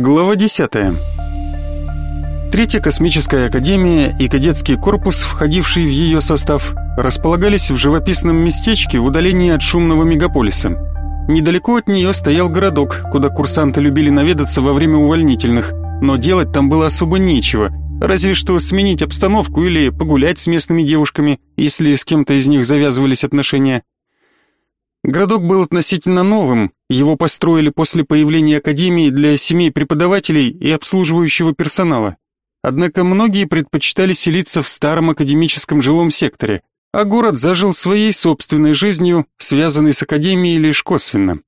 Глава 10. Третья космическая академия и кадетский корпус, входивший в ее состав, располагались в живописном местечке в удалении от шумного мегаполиса. Недалеко от нее стоял городок, куда курсанты любили наведаться во время увольнительных, но делать там было особо нечего, разве что сменить обстановку или погулять с местными девушками, если с кем-то из них завязывались отношения. Городок был относительно новым, его построили после появления академии для семей преподавателей и обслуживающего персонала. Однако многие предпочитали селиться в старом академическом жилом секторе, а город зажил своей собственной жизнью, связанной с академией лишь косвенно.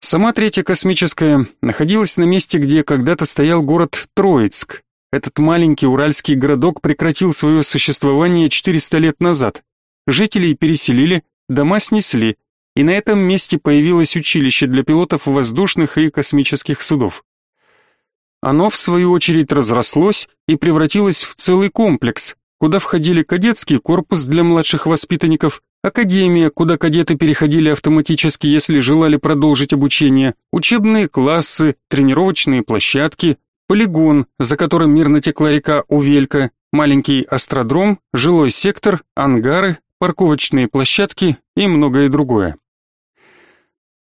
Сама третья космическая находилась на месте, где когда-то стоял город Троицк. Этот маленький уральский городок прекратил свое существование 400 лет назад. Жителей переселили, дома снесли, и на этом месте появилось училище для пилотов воздушных и космических судов. Оно, в свою очередь, разрослось и превратилось в целый комплекс, куда входили кадетский корпус для младших воспитанников, академия, куда кадеты переходили автоматически, если желали продолжить обучение, учебные классы, тренировочные площадки, полигон, за которым мирно текла река Увелька, маленький астродром, жилой сектор, ангары, парковочные площадки и многое другое.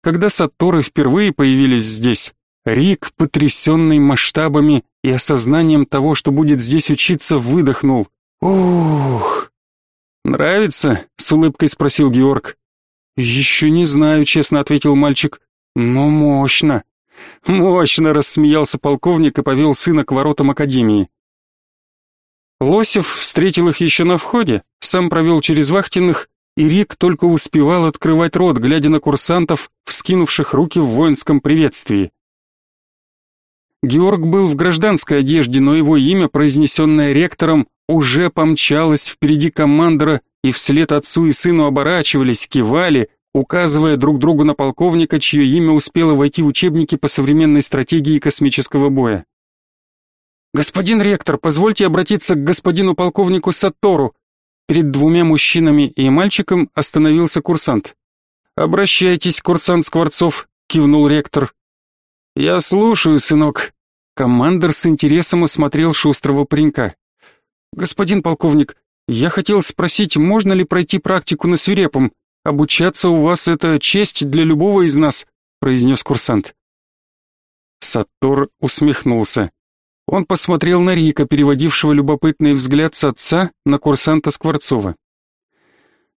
Когда Сатторы впервые появились здесь, Рик, потрясенный масштабами и осознанием того, что будет здесь учиться, выдохнул. «Ух!» «Нравится?» — с улыбкой спросил Георг. «Еще не знаю», — честно ответил мальчик. «Но мощно». «Мощно!» — рассмеялся полковник и повел сына к воротам академии. Лосев встретил их еще на входе, сам провел через вахтенных и Рик только успевал открывать рот, глядя на курсантов, вскинувших руки в воинском приветствии. Георг был в гражданской одежде, но его имя, произнесенное ректором, уже помчалось впереди командора, и вслед отцу и сыну оборачивались, кивали, указывая друг другу на полковника, чье имя успело войти в учебники по современной стратегии космического боя. «Господин ректор, позвольте обратиться к господину полковнику Саттору», Перед двумя мужчинами и мальчиком остановился курсант. «Обращайтесь, курсант Скворцов», — кивнул ректор. «Я слушаю, сынок». Командор с интересом осмотрел шустрого паренька. «Господин полковник, я хотел спросить, можно ли пройти практику на свирепом? Обучаться у вас — это честь для любого из нас», — произнес курсант. Саттор усмехнулся. Он посмотрел на Рика, переводившего любопытный взгляд с отца на курсанта Скворцова.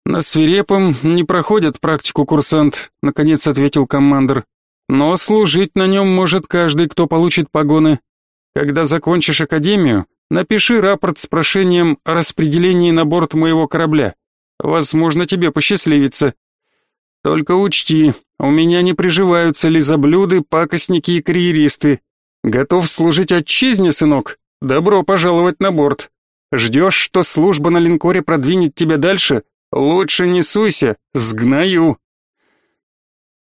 «На свирепом не проходят практику курсант», — наконец ответил командир. «Но служить на нем может каждый, кто получит погоны. Когда закончишь академию, напиши рапорт с прошением о распределении на борт моего корабля. Возможно, тебе посчастливится. Только учти, у меня не приживаются лизоблюды, пакостники и карьеристы, Готов служить отчизне, сынок? Добро пожаловать на борт. Ждешь, что служба на линкоре продвинет тебя дальше? Лучше не суйся, сгною.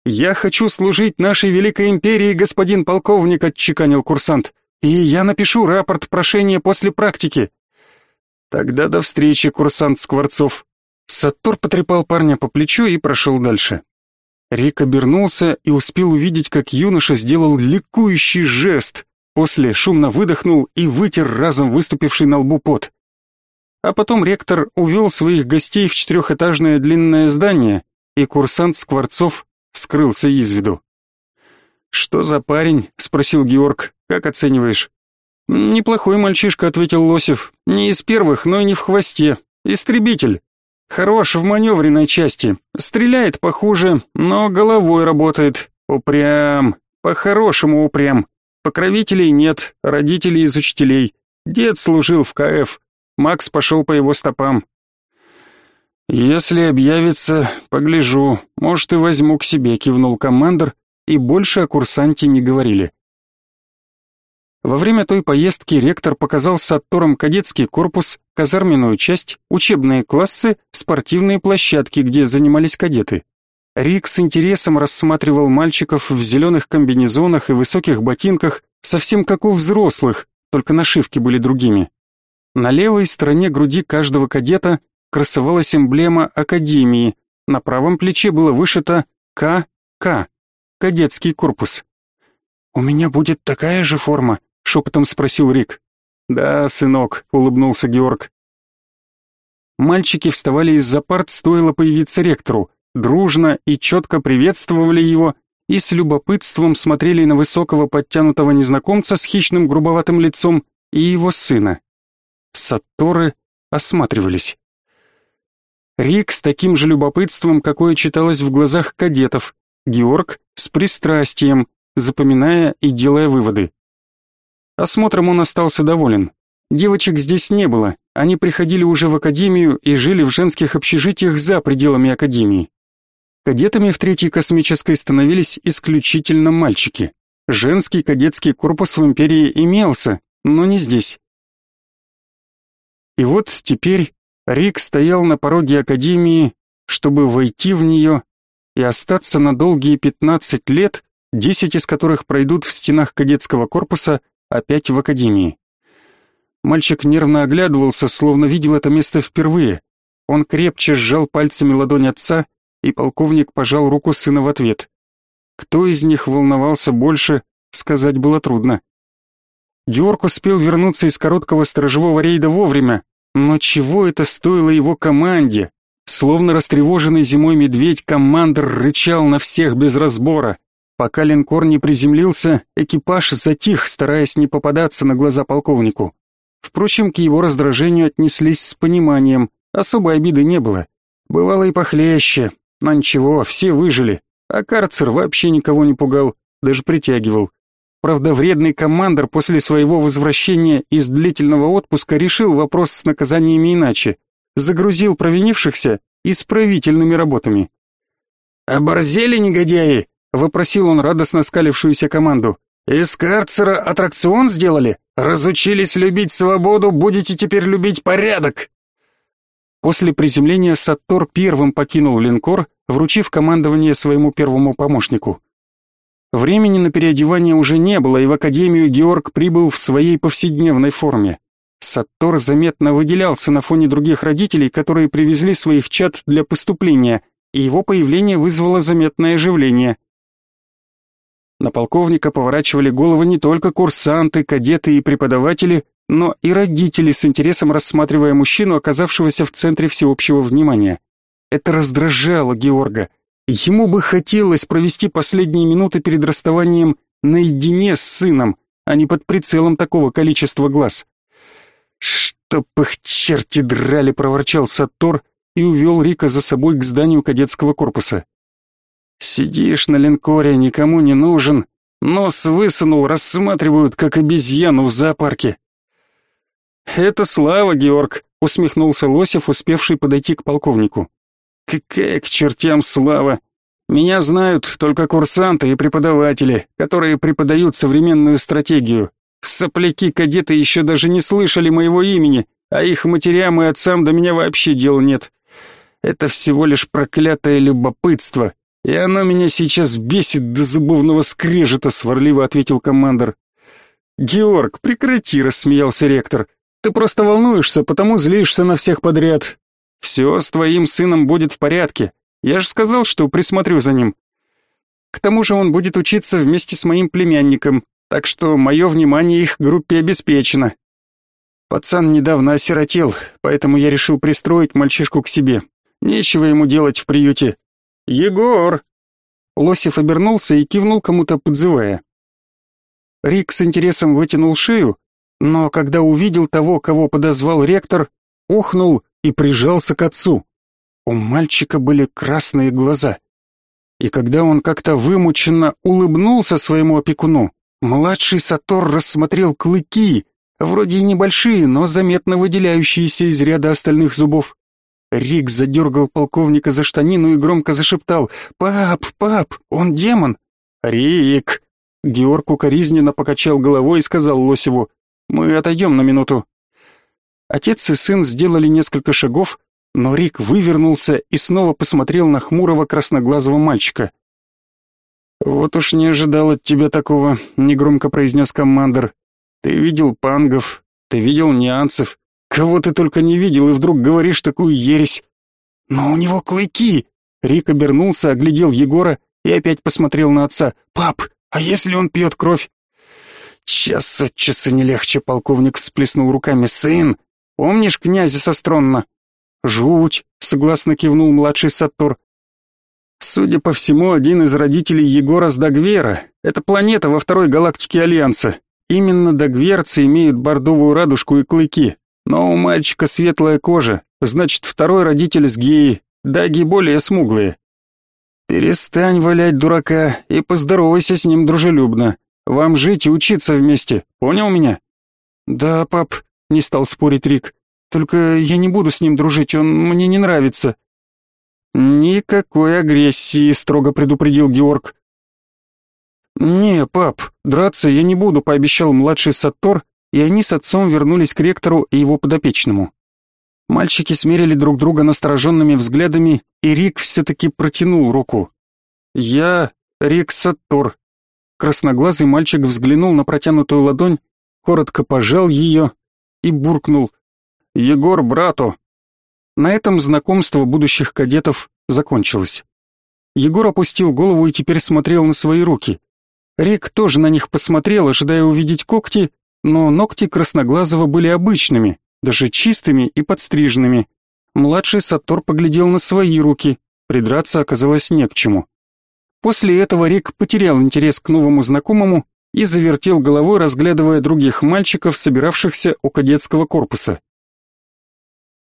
Я хочу служить нашей великой империи, господин полковник, отчеканил курсант. И я напишу рапорт прошения после практики. Тогда до встречи, курсант Скворцов. Саттор потрепал парня по плечу и прошел дальше. Рик обернулся и успел увидеть, как юноша сделал ликующий жест, после шумно выдохнул и вытер разом выступивший на лбу пот. А потом ректор увел своих гостей в четырехэтажное длинное здание, и курсант Скворцов скрылся из виду. «Что за парень?» — спросил Георг. «Как оцениваешь?» «Неплохой мальчишка», — ответил Лосев. «Не из первых, но и не в хвосте. Истребитель. Хорош в маневренной части. Стреляет похуже, но головой работает. Упрям. По-хорошему упрям. Покровителей нет, родителей из учителей. Дед служил в КФ. Макс пошел по его стопам. «Если объявится, погляжу. Может, и возьму к себе», — кивнул командир, и больше о курсанте не говорили. Во время той поездки ректор показал Саттором кадетский корпус, казарменную часть, учебные классы, спортивные площадки, где занимались кадеты. Рик с интересом рассматривал мальчиков в зеленых комбинезонах и высоких ботинках, совсем как у взрослых, только нашивки были другими. На левой стороне груди каждого кадета красовалась эмблема Академии, на правом плече было вышито КК, кадетский корпус. «У меня будет такая же форма?» — шепотом спросил Рик. «Да, сынок», — улыбнулся Георг. Мальчики вставали из-за парт, стоило появиться ректору, дружно и четко приветствовали его и с любопытством смотрели на высокого подтянутого незнакомца с хищным грубоватым лицом и его сына. Сатторы осматривались. Рик с таким же любопытством, какое читалось в глазах кадетов, Георг с пристрастием, запоминая и делая выводы. Осмотром он остался доволен. Девочек здесь не было, они приходили уже в академию и жили в женских общежитиях за пределами академии. Кадетами в третьей космической становились исключительно мальчики. Женский кадетский корпус в империи имелся, но не здесь. И вот теперь Рик стоял на пороге академии, чтобы войти в нее и остаться на долгие 15 лет, 10 из которых пройдут в стенах кадетского корпуса, опять в академии. Мальчик нервно оглядывался, словно видел это место впервые. Он крепче сжал пальцами ладонь отца, и полковник пожал руку сына в ответ. Кто из них волновался больше, сказать было трудно. Георг успел вернуться из короткого сторожевого рейда вовремя, но чего это стоило его команде? Словно растревоженный зимой медведь, командир рычал на всех без разбора. Пока линкор не приземлился, экипаж затих, стараясь не попадаться на глаза полковнику. Впрочем, к его раздражению отнеслись с пониманием, особой обиды не было. Бывало и похлеще, но ничего, все выжили, а карцер вообще никого не пугал, даже притягивал. Правда, вредный командор после своего возвращения из длительного отпуска решил вопрос с наказаниями иначе. Загрузил провинившихся исправительными работами. «Оборзели негодяи?» — вопросил он радостно скалившуюся команду. «Из карцера аттракцион сделали? Разучились любить свободу, будете теперь любить порядок!» После приземления Саттор первым покинул линкор, вручив командование своему первому помощнику. Времени на переодевание уже не было, и в академию Георг прибыл в своей повседневной форме. Саттор заметно выделялся на фоне других родителей, которые привезли своих чад для поступления, и его появление вызвало заметное оживление. На полковника поворачивали головы не только курсанты, кадеты и преподаватели, но и родители с интересом рассматривая мужчину, оказавшегося в центре всеобщего внимания. Это раздражало Георга. Ему бы хотелось провести последние минуты перед расставанием наедине с сыном, а не под прицелом такого количества глаз. «Чтоб их черти драли!» — проворчал Саттор и увел Рика за собой к зданию кадетского корпуса. Сидишь на линкоре, никому не нужен. Нос высунул, рассматривают, как обезьяну в зоопарке. Это слава, Георг, усмехнулся Лосев, успевший подойти к полковнику. Какая к чертям слава! Меня знают только курсанты и преподаватели, которые преподают современную стратегию. Сопляки-кадеты еще даже не слышали моего имени, а их матерям и отцам до меня вообще дел нет. Это всего лишь проклятое любопытство, «И оно меня сейчас бесит до зубовного скрежета», — сварливо ответил командор. «Георг, прекрати», — рассмеялся ректор. «Ты просто волнуешься, потому злишься на всех подряд. Все с твоим сыном будет в порядке. Я же сказал, что присмотрю за ним. К тому же он будет учиться вместе с моим племянником, так что мое внимание их группе обеспечено. Пацан недавно осиротел, поэтому я решил пристроить мальчишку к себе. Нечего ему делать в приюте. «Егор!» Лосев обернулся и кивнул кому-то, подзывая. Рик с интересом вытянул шею, но когда увидел того, кого подозвал ректор, ухнул и прижался к отцу. У мальчика были красные глаза. И когда он как-то вымученно улыбнулся своему опекуну, младший Сатор рассмотрел клыки, вроде и небольшие, но заметно выделяющиеся из ряда остальных зубов. Рик задергал полковника за штанину и громко зашептал «Пап, пап, он демон!» «Рик!» Георг укоризненно покачал головой и сказал Лосеву «Мы отойдем на минуту». Отец и сын сделали несколько шагов, но Рик вывернулся и снова посмотрел на хмурого красноглазого мальчика. «Вот уж не ожидал от тебя такого», — негромко произнес командир. «Ты видел пангов, ты видел нюансов, Кого ты только не видел и вдруг говоришь такую ересь. Но у него клыки. Рик обернулся, оглядел Егора и опять посмотрел на отца. Пап, А если он пьет кровь? Час от часа не легче, полковник всплеснул руками. Сын, помнишь князя Состронна? Жуть, согласно кивнул младший Саттор. Судя по всему, один из родителей Егора с Дагвера. Это планета во второй галактике Альянса. Именно дагверцы имеют бордовую радужку и клыки. Но у мальчика светлая кожа, значит, второй родитель с геи, даги более смуглые. Перестань валять дурака и поздоровайся с ним дружелюбно. Вам жить и учиться вместе, понял меня? Да, пап, не стал спорить Рик. Только я не буду с ним дружить, он мне не нравится. Никакой агрессии, строго предупредил Георг. Не, пап, драться я не буду, пообещал младший Саттор, и они с отцом вернулись к ректору и его подопечному. Мальчики смерили друг друга настороженными взглядами, и Рик все-таки протянул руку. «Я Рик Саттор». Красноглазый мальчик взглянул на протянутую ладонь, коротко пожал ее и буркнул. «Егор, брату!» На этом знакомство будущих кадетов закончилось. Егор опустил голову и теперь смотрел на свои руки. Рик тоже на них посмотрел, ожидая увидеть когти, но ногти Красноглазого были обычными, даже чистыми и подстриженными. Младший Саттор поглядел на свои руки, придраться оказалось не к чему. После этого Рик потерял интерес к новому знакомому и завертел головой, разглядывая других мальчиков, собиравшихся у кадетского корпуса.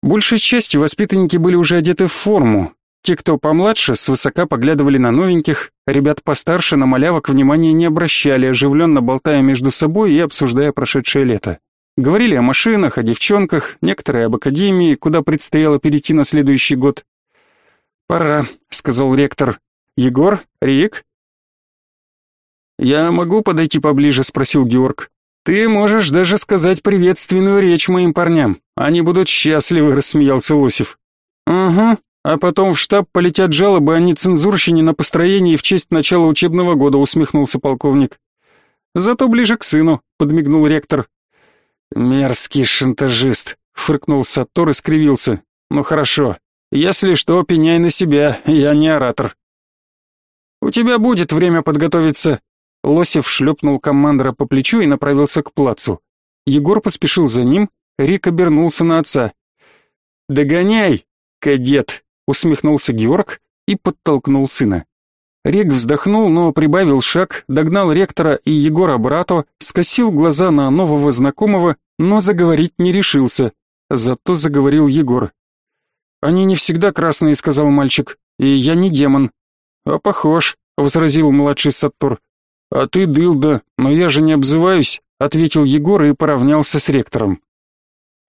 Большей частью воспитанники были уже одеты в форму. Те, кто помладше, свысока поглядывали на новеньких, ребят постарше на малявок внимания не обращали, оживленно болтая между собой и обсуждая прошедшее лето. Говорили о машинах, о девчонках, некоторые об академии, куда предстояло перейти на следующий год. «Пора», — сказал ректор. «Егор? Рик?» «Я могу подойти поближе?» — спросил Георг. «Ты можешь даже сказать приветственную речь моим парням. Они будут счастливы», — рассмеялся Лосев. «Угу, а потом в штаб полетят жалобы о нецензурщине на построении в честь начала учебного года», — усмехнулся полковник. «Зато ближе к сыну», — подмигнул ректор. «Мерзкий шантажист», — фыркнул Саттор и скривился. «Ну хорошо, если что, пеняй на себя, я не оратор». «У тебя будет время подготовиться». Лосев шлепнул командора по плечу и направился к плацу. Егор поспешил за ним, Рик обернулся на отца. «Догоняй, кадет!» — усмехнулся Георг и подтолкнул сына. Рик вздохнул, но прибавил шаг, догнал ректора и Егора Брато, скосил глаза на нового знакомого, но заговорить не решился. Зато заговорил Егор. «Они не всегда красные», — сказал мальчик, — «и я не демон». «А похож», — возразил младший Саттор. «А ты дылда, но я же не обзываюсь», — ответил Егор и поравнялся с ректором.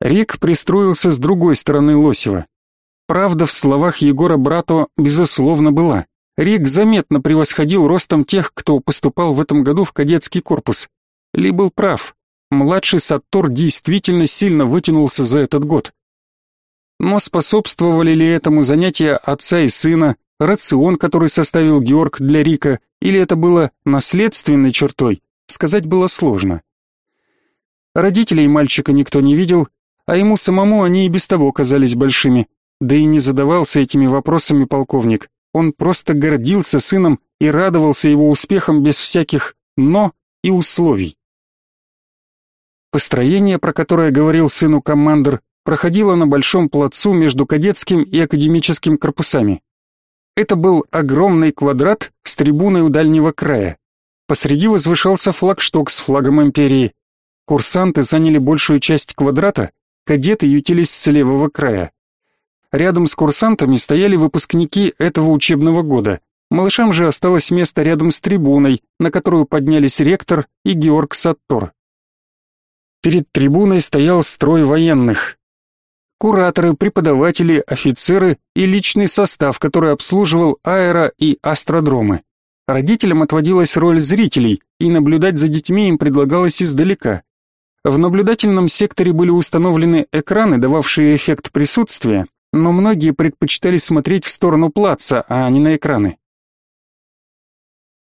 Рик пристроился с другой стороны Лосева. Правда в словах Егора Брато безусловно была. Рик заметно превосходил ростом тех, кто поступал в этом году в кадетский корпус. Ли был прав. Младший Саттор действительно сильно вытянулся за этот год. Но способствовали ли этому занятия отца и сына, рацион, который составил Георг для Рика, или это было наследственной чертой, сказать было сложно. Родителей мальчика никто не видел, а ему самому они и без того казались большими, да и не задавался этими вопросами полковник. Он просто гордился сыном и радовался его успехам без всяких «но» и условий. Построение, про которое говорил сыну командир, проходило на большом плацу между кадетским и академическим корпусами. Это был огромный квадрат с трибуной у дальнего края. Посреди возвышался флагшток с флагом империи. Курсанты заняли большую часть квадрата, кадеты ютились с левого края. Рядом с курсантами стояли выпускники этого учебного года. Малышам же осталось место рядом с трибуной, на которую поднялись ректор и Георг Саттор. Перед трибуной стоял строй военных. Кураторы, преподаватели, офицеры и личный состав, который обслуживал аэро и астродромы. Родителям отводилась роль зрителей, и наблюдать за детьми им предлагалось издалека. В наблюдательном секторе были установлены экраны, дававшие эффект присутствия, но многие предпочитали смотреть в сторону плаца, а не на экраны.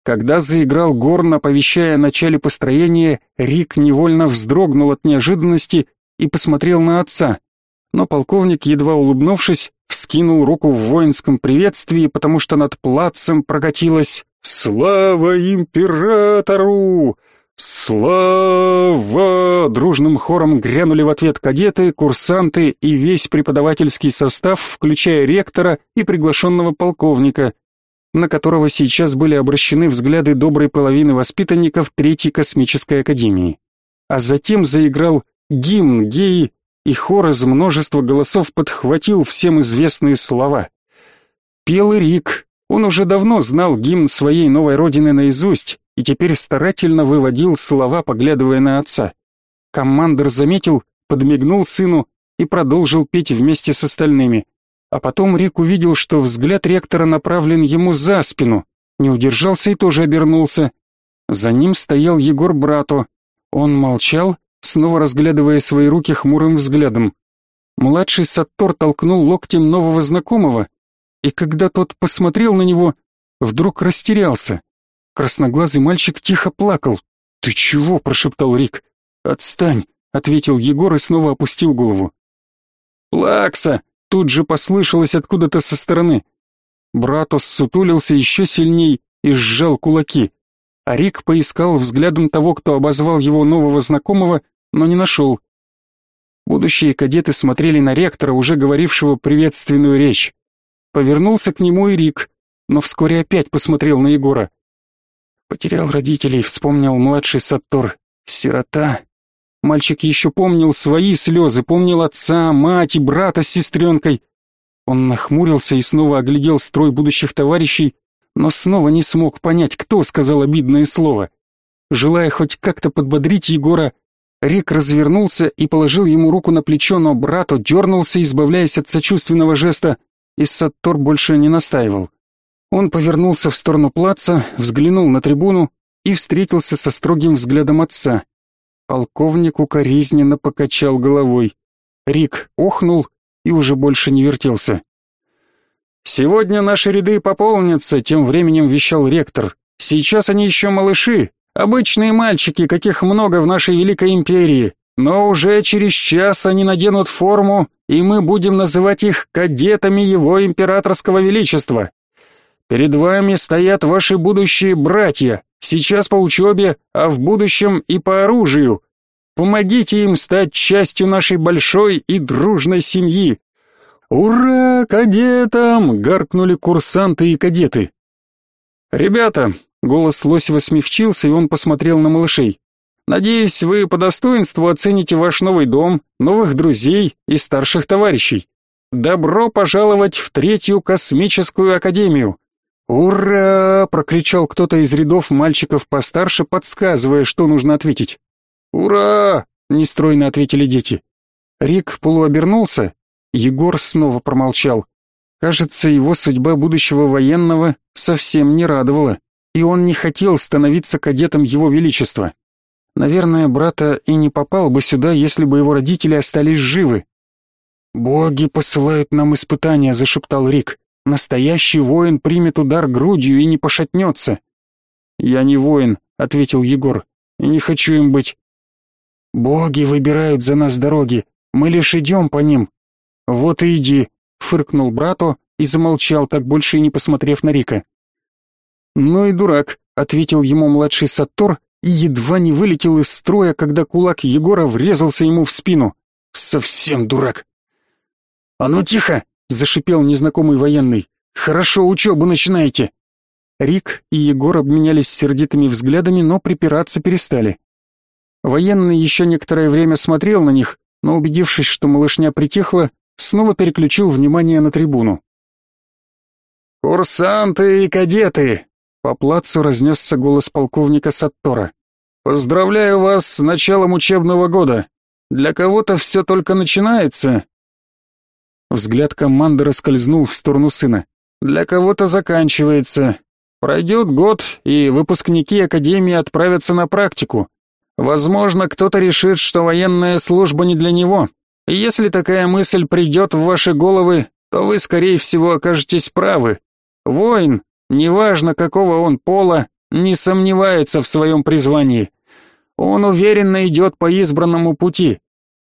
Когда заиграл горн, оповещая о начале построения, Рик невольно вздрогнул от неожиданности и посмотрел на отца. Но полковник, едва улыбнувшись, вскинул руку в воинском приветствии, потому что над плацем прокатилась Слава императору! Слава! Дружным хором грянули в ответ кадеты, курсанты и весь преподавательский состав, включая ректора и приглашенного полковника, на которого сейчас были обращены взгляды доброй половины воспитанников Третьей космической академии. А затем заиграл гимн геи, и хор из множества голосов подхватил всем известные слова. Пел Рик, он уже давно знал гимн своей новой родины наизусть и теперь старательно выводил слова, поглядывая на отца. Командор заметил, подмигнул сыну и продолжил петь вместе с остальными. А потом Рик увидел, что взгляд ректора направлен ему за спину, не удержался и тоже обернулся. За ним стоял Егор Брато. Он молчал, снова разглядывая свои руки хмурым взглядом. Младший Саттор толкнул локтем нового знакомого, и когда тот посмотрел на него, вдруг растерялся. Красноглазый мальчик тихо плакал. «Ты чего?» – прошептал Рик. «Отстань!» – ответил Егор и снова опустил голову. «Плакса!» – тут же послышалось откуда-то со стороны. Братос сутулился еще сильней и сжал кулаки. А Рик поискал взглядом того, кто обозвал его нового знакомого, но не нашел. Будущие кадеты смотрели на ректора, уже говорившего приветственную речь. Повернулся к нему и Рик, но вскоре опять посмотрел на Егора. Потерял родителей, вспомнил младший Саттор. Сирота. Мальчик еще помнил свои слезы, помнил отца, мать и брата с сестренкой. Он нахмурился и снова оглядел строй будущих товарищей, но снова не смог понять, кто сказал обидное слово. Желая хоть как-то подбодрить Егора, Рик развернулся и положил ему руку на плечо, но брату дернулся, избавляясь от сочувственного жеста, и Саттор больше не настаивал. Он повернулся в сторону плаца, взглянул на трибуну и встретился со строгим взглядом отца. Полковник укоризненно покачал головой. Рик охнул и уже больше не вертелся. «Сегодня наши ряды пополнятся», — тем временем вещал ректор. «Сейчас они еще малыши, обычные мальчики, каких много в нашей великой империи. Но уже через час они наденут форму, и мы будем называть их кадетами его императорского величества. Перед вами стоят ваши будущие братья, сейчас по учебе, а в будущем и по оружию. Помогите им стать частью нашей большой и дружной семьи. «Ура, кадетам!» — гаркнули курсанты и кадеты. «Ребята!» — голос Лосева смягчился, и он посмотрел на малышей. Надеюсь, вы по достоинству оцените ваш новый дом, новых друзей и старших товарищей. Добро пожаловать в третью космическую академию. Ура! прокричал кто-то из рядов мальчиков постарше, подсказывая, что нужно ответить. Ура! нестройно ответили дети. Рик полуобернулся, Егор снова промолчал. Кажется, его судьба будущего военного совсем не радовала, и он не хотел становиться кадетом его величества. Наверное, брата и не попал бы сюда, если бы его родители остались живы. «Боги посылают нам испытания», — зашептал Рик. «Настоящий воин примет удар грудью и не пошатнется». «Я не воин», — ответил Егор, — «и не хочу им быть». «Боги выбирают за нас дороги, мы лишь идем по ним». «Вот и иди», — фыркнул брату и замолчал, так больше и не посмотрев на Рика. «Ну и дурак», — ответил ему младший Саттор и едва не вылетел из строя, когда кулак Егора врезался ему в спину. Совсем дурак. «А ну тихо!» — зашипел незнакомый военный. «Хорошо учебу начинаете!» Рик и Егор обменялись сердитыми взглядами, но припираться перестали. Военный еще некоторое время смотрел на них, но, убедившись, что малышня притихла, снова переключил внимание на трибуну. «Курсанты и кадеты!» По плацу разнесся голос полковника Саттора. «Поздравляю вас с началом учебного года. Для кого-то все только начинается». Взгляд команды скользнул в сторону сына. «Для кого-то заканчивается. Пройдет год, и выпускники Академии отправятся на практику. Возможно, кто-то решит, что военная служба не для него. Если такая мысль придет в ваши головы, то вы, скорее всего, окажетесь правы. Воин неважно какого он пола, не сомневается в своем призвании. Он уверенно идет по избранному пути.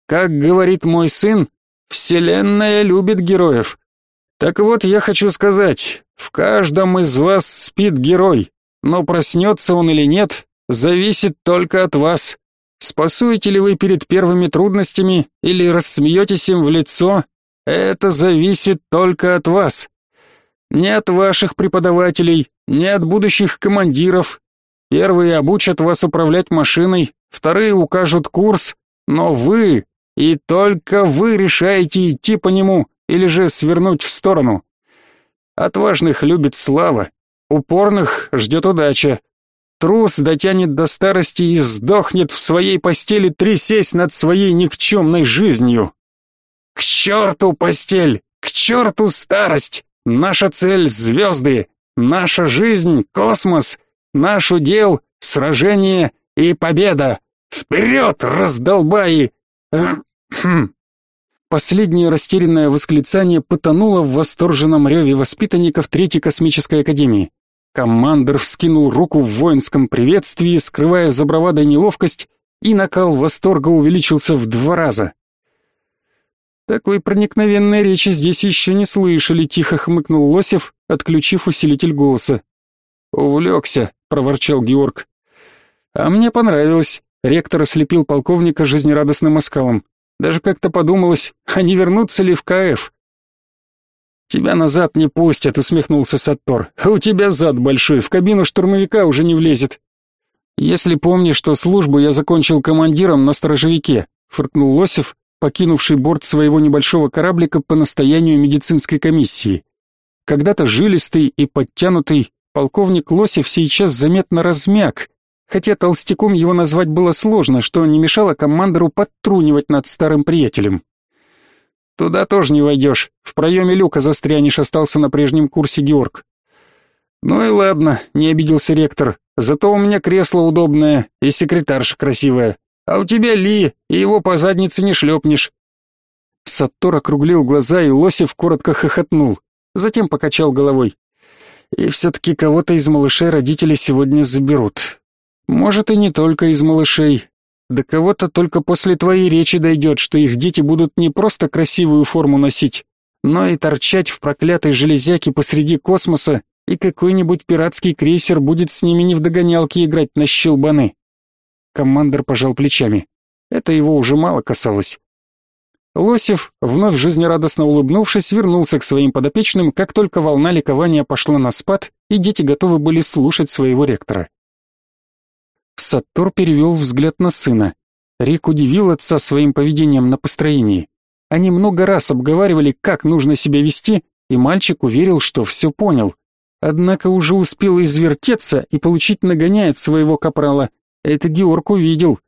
Как говорит мой сын, Вселенная любит героев. Так вот, я хочу сказать, в каждом из вас спит герой, но проснется он или нет, зависит только от вас. Спасуете ли вы перед первыми трудностями или рассмеетесь им в лицо, это зависит только от вас. Не от ваших преподавателей, не от будущих командиров. Первые обучат вас управлять машиной, вторые укажут курс, но вы и только вы решаете идти по нему или же свернуть в сторону. Отважных любит слава, упорных ждет удача. Трус дотянет до старости и сдохнет в своей постели, трясясь над своей никчемной жизнью. К черту постель, к черту старость! Наша цель — звезды, наша жизнь — космос, наш удел — сражение и победа. Вперед, раздолбаи! Последнее растерянное восклицание потонуло в восторженном реве воспитанников Третьей космической академии. Командор вскинул руку в воинском приветствии, скрывая за бравадой неловкость, и накал восторга увеличился в два раза. Такой проникновенной речи здесь еще не слышали, тихо хмыкнул Лосев, отключив усилитель голоса. Увлекся, проворчал Георг. А мне понравилось. Ректор ослепил полковника жизнерадостным оскалом. Даже как-то подумалось, а не вернуться ли в КФ? Тебя назад не пустят, усмехнулся Саттор. А у тебя зад большой, в кабину штурмовика уже не влезет. Если помнишь, что службу я закончил командиром на сторожевике, фыркнул Лосев, покинувший борт своего небольшого кораблика по настоянию медицинской комиссии. Когда-то жилистый и подтянутый, полковник Лосев сейчас заметно размяк, хотя толстяком его назвать было сложно, что не мешало командору подтрунивать над старым приятелем. «Туда тоже не войдешь, в проеме люка застрянешь», остался на прежнем курсе Георг. «Ну и ладно», — не обиделся ректор, «зато у меня кресло удобное и секретарша красивая. А у тебя Ли, и его по заднице не шлепнешь. Саттор округлил глаза, и Лосев коротко хохотнул. Затем покачал головой. И все-таки кого-то из малышей родители сегодня заберут. Может, и не только из малышей. До кого-то только после твоей речи дойдет, что их дети будут не просто красивую форму носить, но и торчать в проклятой железяке посреди космоса, и какой-нибудь пиратский крейсер будет с ними не в догонялки играть на щелбаны. Командор пожал плечами. Это его уже мало касалось. Лосев, вновь жизнерадостно улыбнувшись, вернулся к своим подопечным, как только волна ликования пошла на спад, и дети готовы были слушать своего ректора. Саттор перевел взгляд на сына. Рик удивил отца своим поведением на построении. Они много раз обговаривали, как нужно себя вести, и мальчик уверил, что все понял. Однако уже успел извертеться и получить нагоняя от своего капрала, это Георг увидел.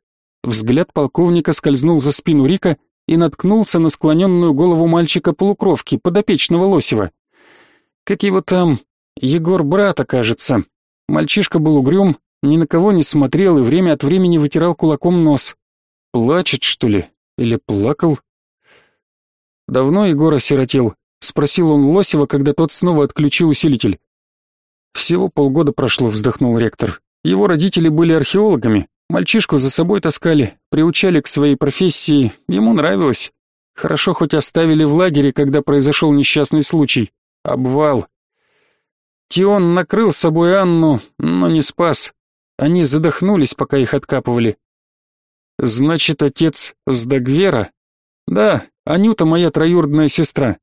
Взгляд полковника скользнул за спину Рика и наткнулся на склоненную голову мальчика-полукровки, подопечного Лосева. Как его там? Егор брата, кажется. Мальчишка был угрюм, ни на кого не смотрел и время от времени вытирал кулаком нос. Плачет, что ли? Или плакал? Давно Егор осиротел? Спросил он Лосева, когда тот снова отключил усилитель. Всего полгода прошло, вздохнул ректор. Его родители были археологами, мальчишку за собой таскали, приучали к своей профессии, ему нравилось. Хорошо хоть оставили в лагере, когда произошел несчастный случай. Обвал. Тион накрыл собой Анну, но не спас. Они задохнулись, пока их откапывали. Значит, отец с Дагвера? Да, Анюта моя троюродная сестра.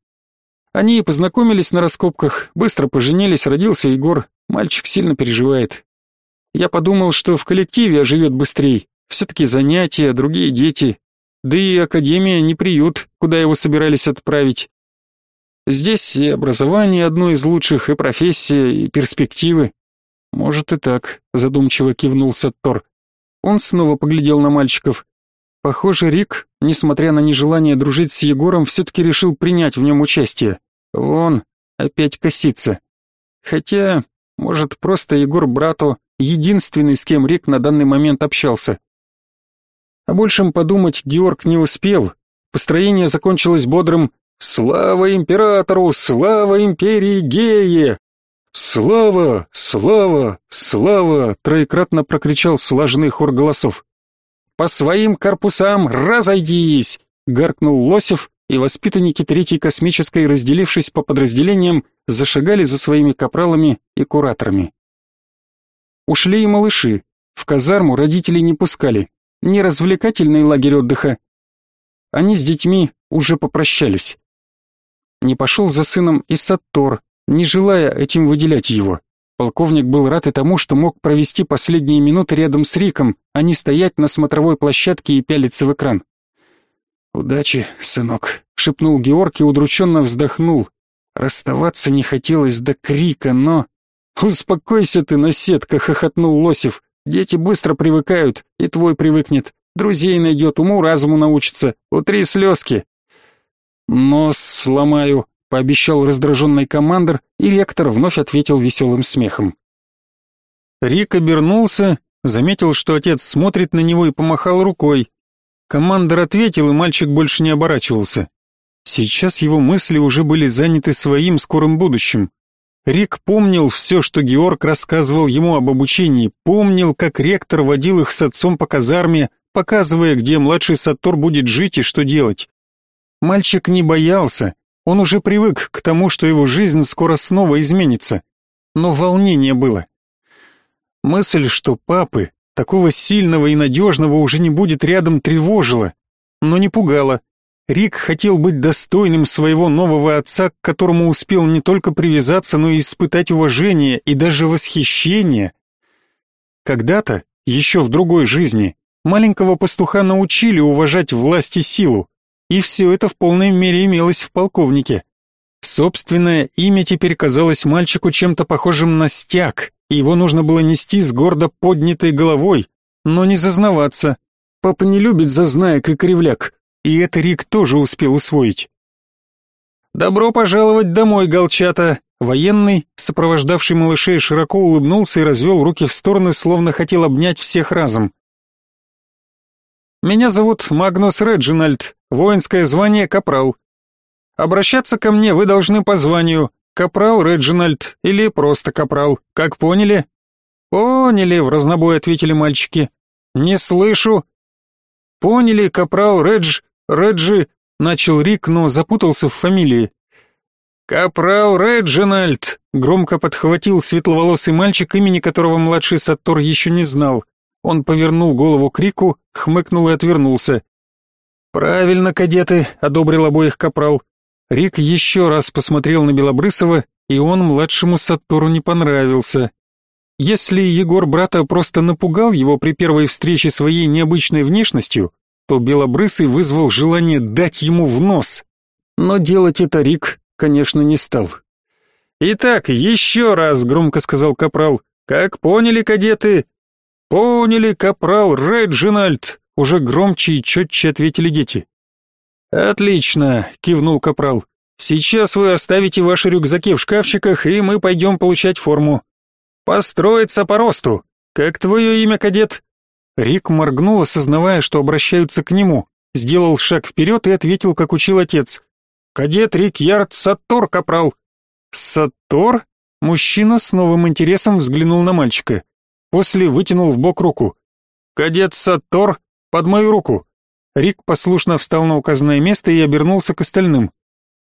Они познакомились на раскопках, быстро поженились, родился Егор. Мальчик сильно переживает. Я подумал, что в коллективе оживет быстрее. Все-таки занятия, другие дети. Да и академия не приют, куда его собирались отправить. Здесь и образование одно из лучших, и профессия, и перспективы. Может и так, задумчиво кивнул Саттор. Он снова поглядел на мальчиков. Похоже, Рик, несмотря на нежелание дружить с Егором, все-таки решил принять в нем участие. Вон, опять косится. Хотя, может, просто Егор брату единственный, с кем Рик на данный момент общался. О большем подумать Георг не успел. Построение закончилось бодрым «Слава императору! Слава империи Гее!» «Слава! Слава! Слава!» — троекратно прокричал слаженный хор голосов. «По своим корпусам разойдись!» — гаркнул Лосев, и воспитанники Третьей космической, разделившись по подразделениям, зашагали за своими капралами и кураторами. Ушли и малыши. В казарму родителей не пускали. Не развлекательный лагерь отдыха. Они с детьми уже попрощались. Не пошел за сыном и Саттор, не желая этим выделять его. Полковник был рад и тому, что мог провести последние минуты рядом с Риком, а не стоять на смотровой площадке и пялиться в экран. «Удачи, сынок», — шепнул Георг и удрученно вздохнул. Расставаться не хотелось до крика, но... «Успокойся ты, наседка!» — хохотнул Лосев. «Дети быстро привыкают, и твой привыкнет. Друзей найдет, уму-разуму научится. Утри слезки!» «Нос сломаю», — пообещал раздраженный командир, и ректор вновь ответил веселым смехом. Рик обернулся, заметил, что отец смотрит на него и помахал рукой. Командор ответил, и мальчик больше не оборачивался. Сейчас его мысли уже были заняты своим скорым будущим. Рик помнил все, что Георг рассказывал ему об обучении, помнил, как ректор водил их с отцом по казарме, показывая, где младший Саттор будет жить и что делать. Мальчик не боялся, он уже привык к тому, что его жизнь скоро снова изменится. Но волнение было. Мысль, что папы, такого сильного и надежного, уже не будет рядом, тревожила, но не пугала. Рик хотел быть достойным своего нового отца, к которому успел не только привязаться, но и испытать уважение и даже восхищение. Когда-то, еще в другой жизни, маленького пастуха научили уважать власть и силу, и все это в полной мере имелось в полковнике. Собственное имя теперь казалось мальчику чем-то похожим на стяг, и его нужно было нести с гордо поднятой головой, но не зазнаваться. Папа не любит зазнаек и кривляк, и это Рик тоже успел усвоить. «Добро пожаловать домой, Галчата!» Военный, сопровождавший малышей, широко улыбнулся и развел руки в стороны, словно хотел обнять всех разом. «Меня зовут Магнус Реджинальд, воинское звание капрал. Обращаться ко мне вы должны по званию капрал Реджинальд или просто капрал, как поняли?» «Поняли», — в разнобой ответили мальчики. «Не слышу». «Поняли, капрал Редж, Реджи, начал Рик, но запутался в фамилии. Капрал Реджинальд, громко подхватил светловолосый мальчик, имени которого младший Саттор еще не знал. Он повернул голову к Рику, хмыкнул и отвернулся. Правильно, кадеты, одобрил обоих капрал. Рик еще раз посмотрел на Белобрысова, и он младшему Саттору не понравился. Если Егор брата просто напугал его при первой встрече своей необычной внешностью, то Белобрысый вызвал желание дать ему в нос. Но делать это Рик, конечно, не стал. «Итак, еще раз», — громко сказал Капрал. «Как поняли, кадеты?» «Поняли, Капрал Реджинальд», — уже громче и четче ответили дети. «Отлично», — кивнул Капрал. «Сейчас вы оставите ваши рюкзаки в шкафчиках, и мы пойдем получать форму. Построиться по росту. Как твое имя, кадет?» Рик моргнул, осознавая, что обращаются к нему, сделал шаг вперед и ответил, как учил отец. «Кадет Рик Ярд Саттор, капрал». «Саттор?» Мужчина с новым интересом взглянул на мальчика. После вытянул в бок руку. «Кадет Саттор, под мою руку». Рик послушно встал на указанное место и обернулся к остальным.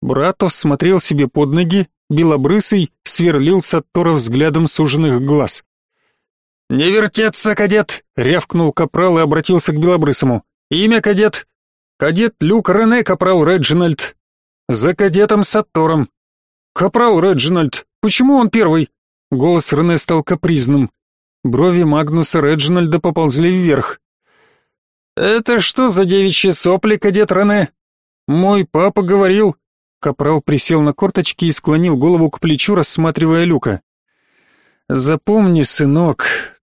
Братов смотрел себе под ноги, белобрысый сверлил Саттора взглядом суженных глаз. «Не вертеться, кадет!» — рявкнул капрал и обратился к белобрысому. «Имя кадет?» «Кадет Люк Рене, капрал Реджинальд». «За кадетом Саттором». «Капрал Реджинальд, почему он первый?» Голос Рене стал капризным. Брови Магнуса Реджинальда поползли вверх. «Это что за девичьи сопли, кадет Рене?» «Мой папа говорил...» Капрал присел на корточки и склонил голову к плечу, рассматривая Люка. «Запомни, сынок,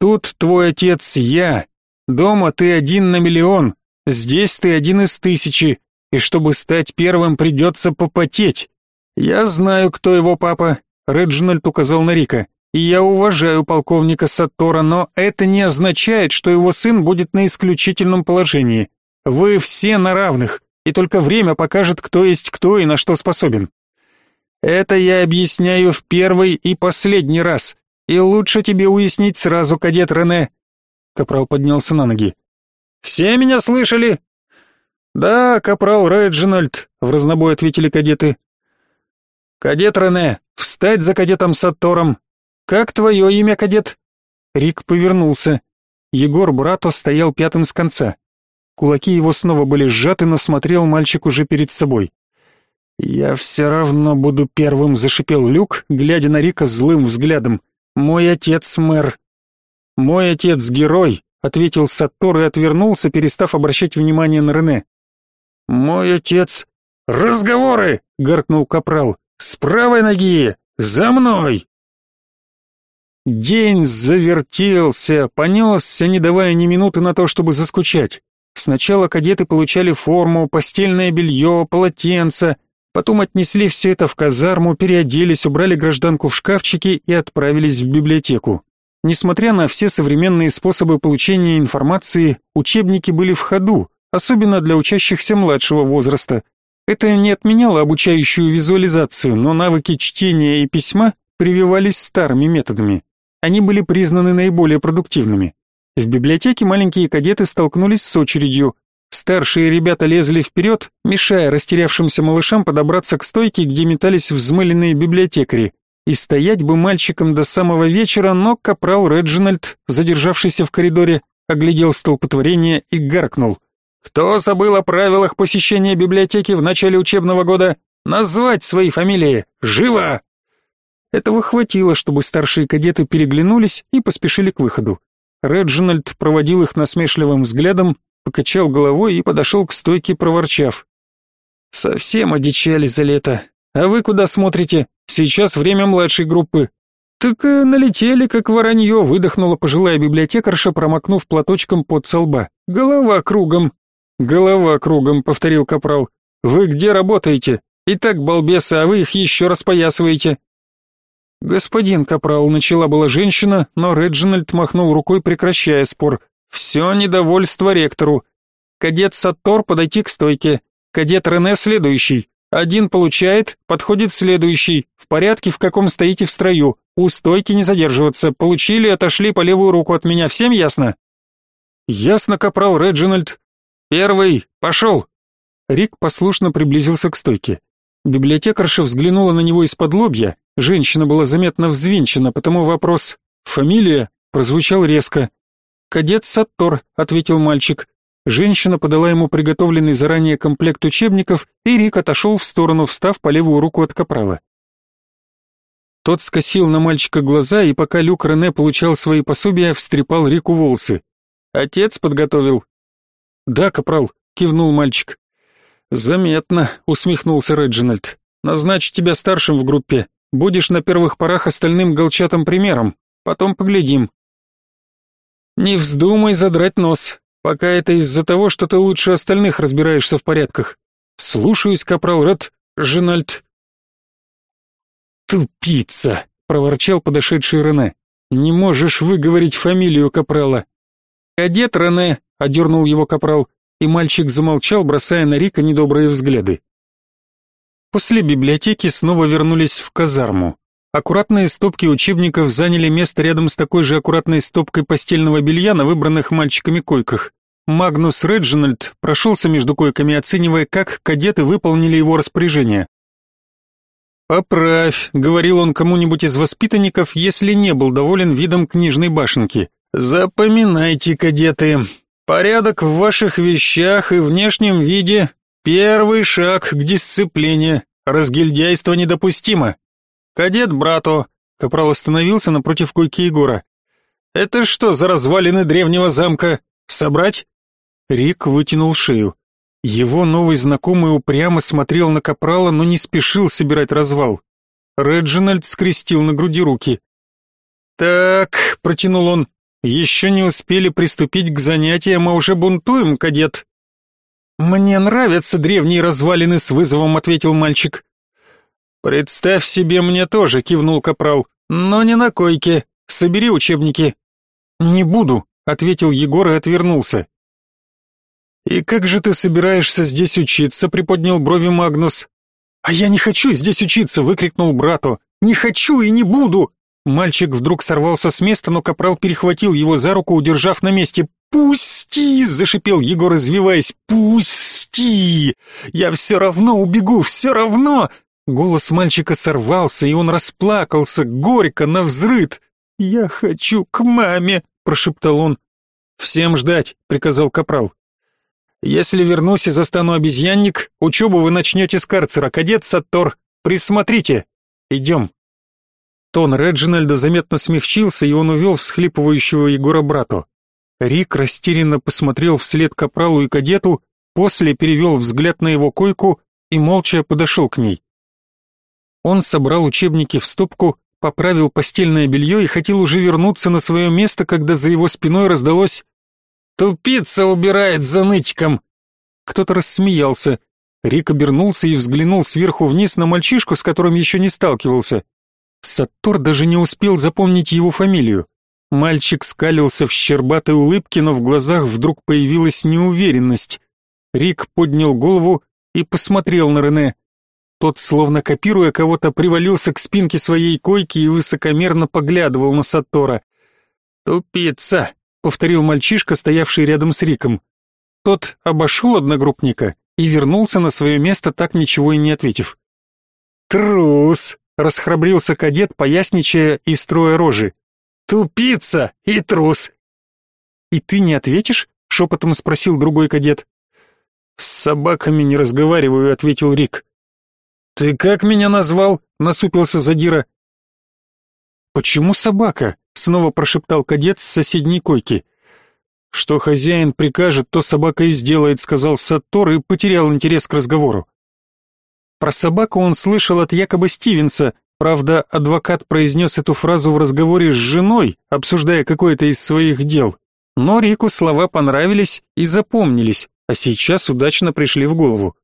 Тут твой отец я. Дома ты один на миллион. Здесь ты один из тысячи. И чтобы стать первым, придется попотеть. Я знаю, кто его папа. Реджинальд указал на Рика. Я уважаю полковника Саттора, но это не означает, что его сын будет на исключительном положении. Вы все на равных, и только время покажет, кто есть кто и на что способен. Это я объясняю в первый и последний раз. И лучше тебе уяснить сразу, кадет Рене. Капрал поднялся на ноги. Все меня слышали? Да, капрал Реджинальд, в разнобой ответили кадеты. Кадет Рене, встать за кадетом Саттором. Как твое имя, кадет? Рик повернулся. Егор Брато стоял пятым с конца. Кулаки его снова были сжаты, но смотрел мальчик уже перед собой. «Я все равно буду первым», — зашипел Люк, глядя на Рика злым взглядом. «Мой отец мэр». «Мой отец герой», — ответил Саттор и отвернулся, перестав обращать внимание на Рене. «Мой отец...» «Разговоры!» — гаркнул Капрал. «С правой ноги! За мной!» День завертелся, понесся, не давая ни минуты на то, чтобы заскучать. Сначала кадеты получали форму, постельное белье, полотенца, потом отнесли все это в казарму, переоделись, убрали гражданку в шкафчики и отправились в библиотеку. Несмотря на все современные способы получения информации, учебники были в ходу, особенно для учащихся младшего возраста. Это не отменяло обучающую визуализацию, но навыки чтения и письма прививались старыми методами. Они были признаны наиболее продуктивными. В библиотеке маленькие кадеты столкнулись с очередью. Старшие ребята лезли вперед, мешая растерявшимся малышам подобраться к стойке, где метались взмыленные библиотекари. И стоять бы мальчикам до самого вечера, но капрал Реджинальд, задержавшийся в коридоре, оглядел столпотворение и гаркнул. «Кто забыл о правилах посещения библиотеки в начале учебного года? Назвать свои фамилии! Живо!» Этого хватило, чтобы старшие кадеты переглянулись и поспешили к выходу. Реджинальд проводил их насмешливым взглядом, покачал головой и подошел к стойке, проворчав. «Совсем одичали за лето. А вы куда смотрите? Сейчас время младшей группы». «Так э, налетели, как воронье», — выдохнула пожилая библиотекарша, промокнув платочком под солба. «Голова кругом». «Голова кругом», — повторил капрал. «Вы где работаете? И так балбесы, а вы их еще распоясываете». «Господин Капрал», — начала была женщина, но Реджинальд махнул рукой, прекращая спор. «Все недовольство ректору. Кадет Саттор подойти к стойке. Кадет Рене следующий. Один получает, подходит следующий. В порядке, в каком стоите в строю. У стойки не задерживаться. Получили, отошли по левую руку от меня. Всем ясно?» «Ясно, Капрал Реджинальд». «Первый, пошел!» Рик послушно приблизился к стойке. Библиотекарша взглянула на него из-под лобья, Женщина была заметно взвинчена, потому вопрос «Фамилия?» прозвучал резко. «Кадет Саттор», — ответил мальчик. Женщина подала ему приготовленный заранее комплект учебников, и Рик отошел в сторону, встав по левую руку от капрала. Тот скосил на мальчика глаза, и пока Люк Рене получал свои пособия, встрепал Рику волосы. «Отец подготовил?» «Да, капрал», — кивнул мальчик. «Заметно», — усмехнулся Реджинальд. «Назначь тебя старшим в группе. Будешь на первых порах остальным голчатым примером. Потом поглядим. Не вздумай задрать нос. Пока это из-за того, что ты лучше остальных разбираешься в порядках. Слушаюсь, капрал Ред, Женальд. Тупица, проворчал подошедший Рене. Не можешь выговорить фамилию капрала. Кадет Рене, одернул его капрал, и мальчик замолчал, бросая на Рика недобрые взгляды. После библиотеки снова вернулись в казарму. Аккуратные стопки учебников заняли место рядом с такой же аккуратной стопкой постельного белья на выбранных мальчиками койках. Магнус Реджинальд прошелся между койками, оценивая, как кадеты выполнили его распоряжение. «Поправь», — говорил он кому-нибудь из воспитанников, если не был доволен видом книжной башенки. «Запоминайте, кадеты, порядок в ваших вещах и внешнем виде Первый шаг к дисциплине. Разгильдяйство недопустимо. Кадет брату. Капрал остановился напротив койки Егора. Это что за развалины древнего замка? Собрать? Рик вытянул шею. Его новый знакомый упрямо смотрел на Капрала, но не спешил собирать развал. Реджинальд скрестил на груди руки. «Так», — протянул он, — «еще не успели приступить к занятиям, а уже бунтуем, кадет. «Мне нравятся древние развалины», — с вызовом ответил мальчик. «Представь себе, мне тоже», — кивнул Капрал. «Но не на койке. Собери учебники». «Не буду», — ответил Егор и отвернулся. «И как же ты собираешься здесь учиться?» — приподнял брови Магнус. «А я не хочу здесь учиться!» — выкрикнул брату. «Не хочу и не буду!» Мальчик вдруг сорвался с места, но Капрал перехватил его за руку, удержав на месте. «Пусти!» — зашипел Егор, извиваясь. «Пусти! Я все равно убегу, все равно!» Голос мальчика сорвался, и он расплакался, горько, навзрыд. «Я хочу к маме», — прошептал он. «Всем ждать», — приказал капрал. «Если вернусь и застану обезьянник, учебу вы начнете с карцера. Кадет Саттор, присмотрите. Идем». Тон Реджинальда заметно смягчился, и он увел всхлипывающего Егора брату. Рик растерянно посмотрел вслед капралу и кадету, после перевел взгляд на его койку и молча подошел к ней. Он собрал учебники в стопку, поправил постельное белье и хотел уже вернуться на свое место, когда за его спиной раздалось «Тупица убирает за нычком!» Кто-то рассмеялся. Рик обернулся и взглянул сверху вниз на мальчишку, с которым еще не сталкивался. Саттор даже не успел запомнить его фамилию. Мальчик скалился в щербатой улыбке, но в глазах вдруг появилась неуверенность. Рик поднял голову и посмотрел на Рене. Тот, словно копируя кого-то, привалился к спинке своей койки и высокомерно поглядывал на Саттора. «Тупица!» — повторил мальчишка, стоявший рядом с Риком. Тот обошел одногруппника и вернулся на свое место, так ничего и не ответив. «Трус!» — расхрабрился кадет, поясничая и строя рожи. «Тупица и трус!» «И ты не ответишь?» — шепотом спросил другой кадет. «С собаками не разговариваю», — ответил Рик. «Ты как меня назвал?» — насупился Задира. «Почему собака?» — снова прошептал кадет с соседней койки. «Что хозяин прикажет, то собака и сделает», — сказал Саттор и потерял интерес к разговору. Про собаку он слышал от якобы Стивенса, правда, адвокат произнес эту фразу в разговоре с женой, обсуждая какое-то из своих дел. Но Рику слова понравились и запомнились, а сейчас удачно пришли в голову.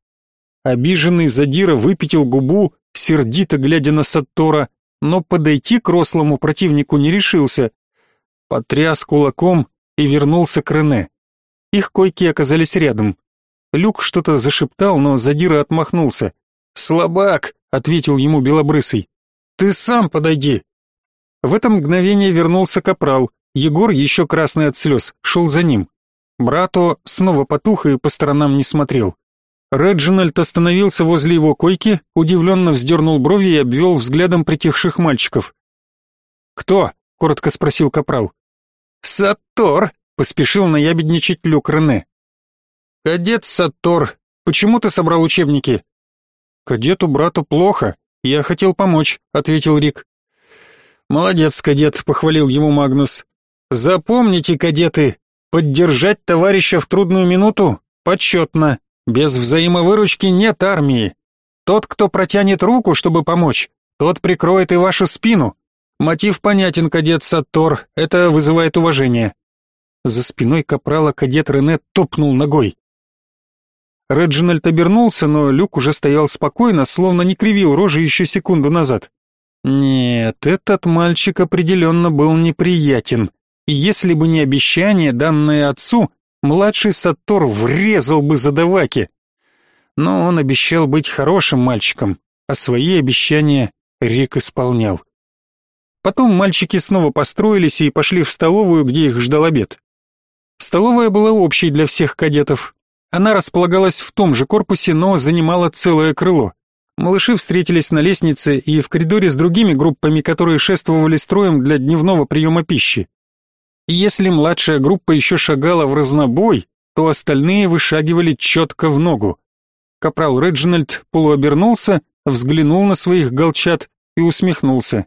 Обиженный задира выпятил губу, сердито глядя на Саттора, но подойти к рослому противнику не решился. Потряс кулаком и вернулся к Рене. Их койки оказались рядом. Люк что-то зашептал, но задира отмахнулся. «Слабак!» — ответил ему белобрысый. «Ты сам подойди!» В это мгновение вернулся капрал. Егор, еще красный от слез, шел за ним. Брато снова потух и по сторонам не смотрел. Реджинальд остановился возле его койки, удивленно вздернул брови и обвел взглядом притихших мальчиков. «Кто?» — коротко спросил капрал. «Саттор!» — поспешил наябедничать Люк Рене. «Кадет Саттор, почему ты собрал учебники?» «Кадету брату плохо, я хотел помочь», — ответил Рик. «Молодец, кадет», — похвалил его Магнус. «Запомните, кадеты, поддержать товарища в трудную минуту почетно. Без взаимовыручки нет армии. Тот, кто протянет руку, чтобы помочь, тот прикроет и вашу спину. Мотив понятен, кадет Саттор, это вызывает уважение. За спиной капрала кадет Рене топнул ногой. Реджинальд обернулся, но Люк уже стоял спокойно, словно не кривил рожи еще секунду назад. Нет, этот мальчик определенно был неприятен. И если бы не обещание, данное отцу, младший Саттор врезал бы задаваки. Но он обещал быть хорошим мальчиком, а свои обещания Рик исполнял. Потом мальчики снова построились и пошли в столовую, где их ждал обед. Столовая была общей для всех кадетов. Она располагалась в том же корпусе, но занимала целое крыло. Малыши встретились на лестнице и в коридоре с другими группами, которые шествовали строем для дневного приема пищи. Если младшая группа еще шагала в разнобой, то остальные вышагивали четко в ногу. Капрал Реджинальд полуобернулся, взглянул на своих голчат и усмехнулся.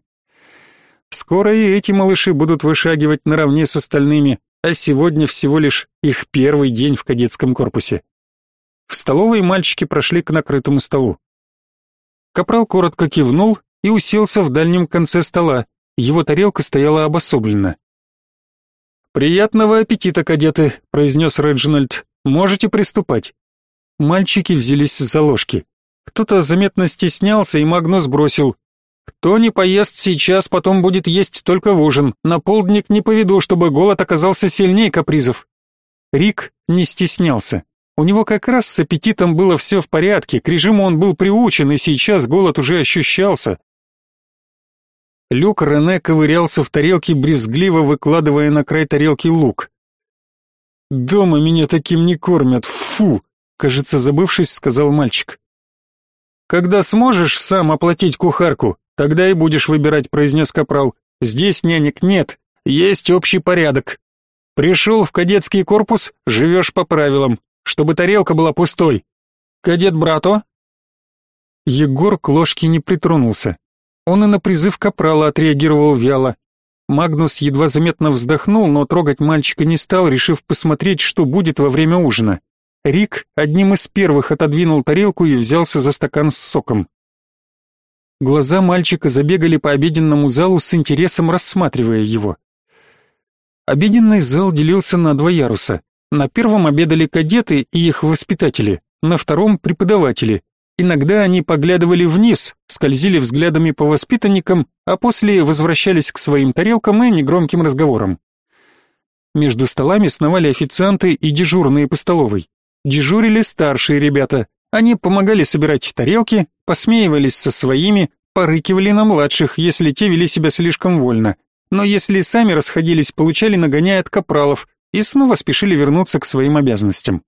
Скоро и эти малыши будут вышагивать наравне с остальными, а сегодня всего лишь их первый день в кадетском корпусе. В столовой мальчики прошли к накрытому столу. Капрал коротко кивнул и уселся в дальнем конце стола. Его тарелка стояла обособленно. «Приятного аппетита, кадеты», — произнес Реджинальд. «Можете приступать». Мальчики взялись за ложки. Кто-то заметно стеснялся, и Магнус бросил. «Кто не поест сейчас, потом будет есть только в ужин. На полдник не поведу, чтобы голод оказался сильнее капризов». Рик не стеснялся. У него как раз с аппетитом было все в порядке, к режиму он был приучен, и сейчас голод уже ощущался. Люк Рене ковырялся в тарелке, брезгливо выкладывая на край тарелки лук. «Дома меня таким не кормят, фу!» кажется, забывшись, сказал мальчик. «Когда сможешь сам оплатить кухарку, тогда и будешь выбирать», произнес капрал. Здесь нянек нет, есть общий порядок. Пришел в кадетский корпус, живешь по правилам, чтобы тарелка была пустой. Кадет Брато?» Егор к ложке не притронулся. Он и на призыв капрала отреагировал вяло. Магнус едва заметно вздохнул, но трогать мальчика не стал, решив посмотреть, что будет во время ужина. Рик одним из первых отодвинул тарелку и взялся за стакан с соком. Глаза мальчика забегали по обеденному залу с интересом рассматривая его. Обеденный зал делился на два яруса. На первом обедали кадеты и их воспитатели, на втором — преподаватели. Иногда они поглядывали вниз, скользили взглядами по воспитанникам, а после возвращались к своим тарелкам и негромким разговорам. Между столами сновали официанты и дежурные по столовой. Дежурили старшие ребята, они помогали собирать тарелки, посмеивались со своими, порыкивали на младших, если те вели себя слишком вольно. Но если сами расходились, получали нагоняя от капралов и снова спешили вернуться к своим обязанностям.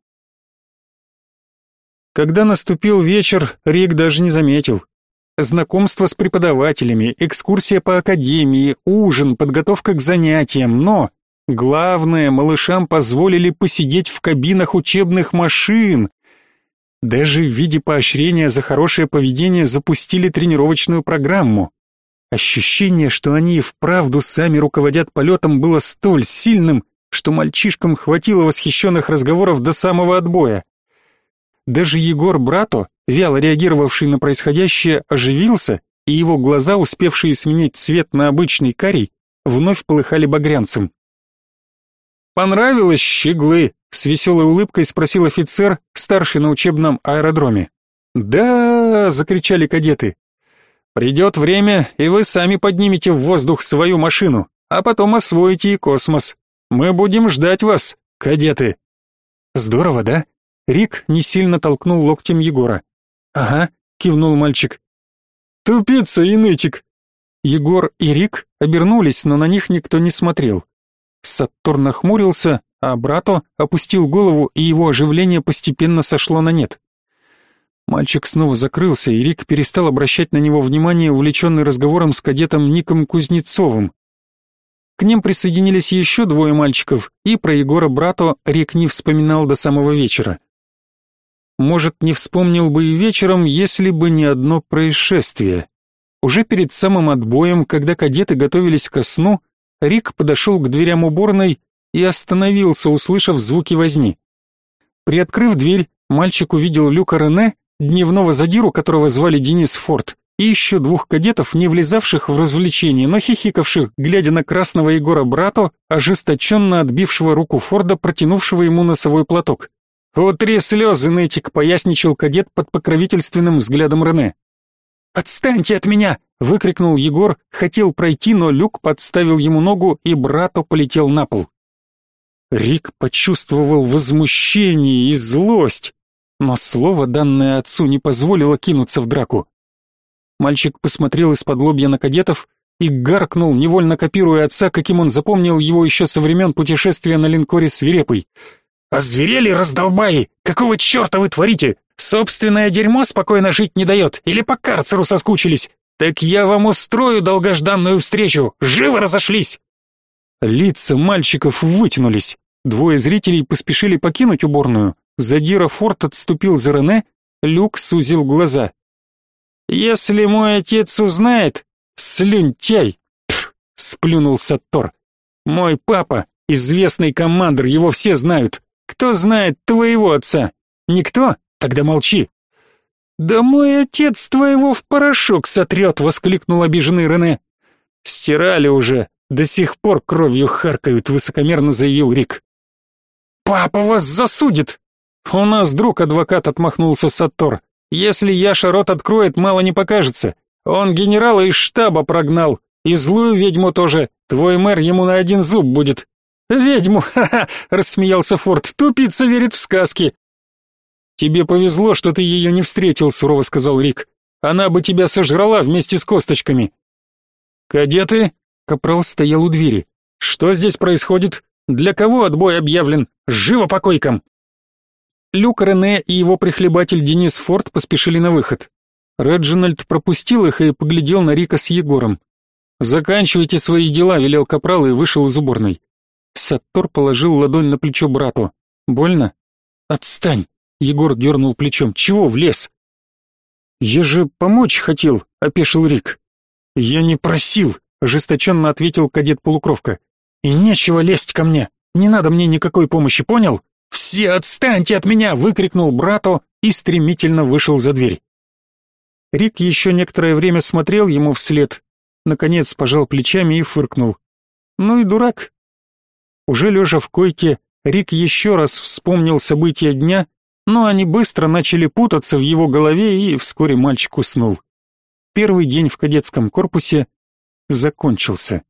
Когда наступил вечер, Рик даже не заметил. Знакомство с преподавателями, экскурсия по академии, ужин, подготовка к занятиям, но главное, малышам позволили посидеть в кабинах учебных машин, даже в виде поощрения за хорошее поведение запустили тренировочную программу. Ощущение, что они и вправду сами руководят полетом, было столь сильным, что мальчишкам хватило восхищенных разговоров до самого отбоя. Даже Егор Брато, вяло реагировавший на происходящее, оживился, и его глаза, успевшие сменить цвет на обычный карий, вновь полыхали багрянцем. «Понравилось, щеглы?» — с веселой улыбкой спросил офицер, старший на учебном аэродроме. «Да!» — закричали кадеты. «Придет время, и вы сами поднимете в воздух свою машину, а потом освоите и космос. Мы будем ждать вас, кадеты!» «Здорово, да?» Рик не сильно толкнул локтем Егора. «Ага», — кивнул мальчик. «Тупица и нытик!» Егор и Рик обернулись, но на них никто не смотрел. Саттор нахмурился, а Брато опустил голову, и его оживление постепенно сошло на нет. Мальчик снова закрылся, и Рик перестал обращать на него внимание, увлеченный разговором с кадетом Ником Кузнецовым. К ним присоединились еще двое мальчиков, и про Егора Брато Рик не вспоминал до самого вечера. Может, не вспомнил бы и вечером, если бы не одно происшествие. Уже перед самым отбоем, когда кадеты готовились ко сну, Рик подошел к дверям уборной и остановился, услышав звуки возни. Приоткрыв дверь, мальчик увидел Люка Рене, дневного задиру, которого звали Денис Форд, и еще двух кадетов, не влезавших в развлечения, но хихикавших, глядя на красного Егора Брато, ожесточенно отбившего руку Форда, протянувшего ему носовой платок. «Утри слезы, нытик!» — поясничал кадет под покровительственным взглядом Рене. «Отстаньте от меня!» — выкрикнул Егор, хотел пройти, но Люк подставил ему ногу, и брату полетел на пол. Рик почувствовал возмущение и злость, но слово, данное отцу, не позволило кинуться в драку. Мальчик посмотрел из-под лобья на кадетов и гаркнул, невольно копируя отца, каким он запомнил его еще со времен путешествия на линкоре «Свирепый». «Озверели, раздолбаи! Какого черта вы творите? Собственное дерьмо спокойно жить не дает, или по карцеру соскучились? Так я вам устрою долгожданную встречу, живо разошлись!» Лица мальчиков вытянулись. Двое зрителей поспешили покинуть уборную. Задира Форд отступил за Рене, Люк сузил глаза. «Если мой отец узнает, слюнтяй!» Пф, сплюнул Саттор. «Мой папа, известный командир, его все знают. Кто знает твоего отца? Никто? Тогда молчи. Да мой отец твоего в порошок сотрет, воскликнул обиженный Рене. Стирали уже, до сих пор кровью харкают, высокомерно заявил Рик. Папа вас засудит. У нас друг адвокат отмахнулся Саттор. Если Яша рот откроет, мало не покажется. Он генерала из штаба прогнал, и злую ведьму тоже. Твой мэр ему на один зуб будет. Ведьму, ха-ха, рассмеялся Форд. Тупица верит в сказки. «Тебе повезло, что ты ее не встретил», — сурово сказал Рик. «Она бы тебя сожрала вместе с косточками». «Кадеты?» — Капрал стоял у двери. «Что здесь происходит? Для кого отбой объявлен? Живо по койкам!» Люк Рене и его прихлебатель Денис Форд поспешили на выход. Реджинальд пропустил их и поглядел на Рика с Егором. Заканчивайте свои дела, велел капрал и вышел из уборной. Саттор положил ладонь на плечо брату. Больно? Отстань. Егор дернул плечом. Чего влез? Я же помочь хотел, опешил Рик. Я не просил, ожесточенно ответил кадет-полукровка. И нечего лезть ко мне. Не надо мне никакой помощи, понял? Все отстаньте от меня, выкрикнул брату и стремительно вышел за дверь. Рик еще некоторое время смотрел ему вслед, наконец пожал плечами и фыркнул. Ну и дурак. Уже лежа в койке, Рик еще раз вспомнил события дня, но они быстро начали путаться в его голове, и вскоре мальчик уснул. Первый день в кадетском корпусе закончился.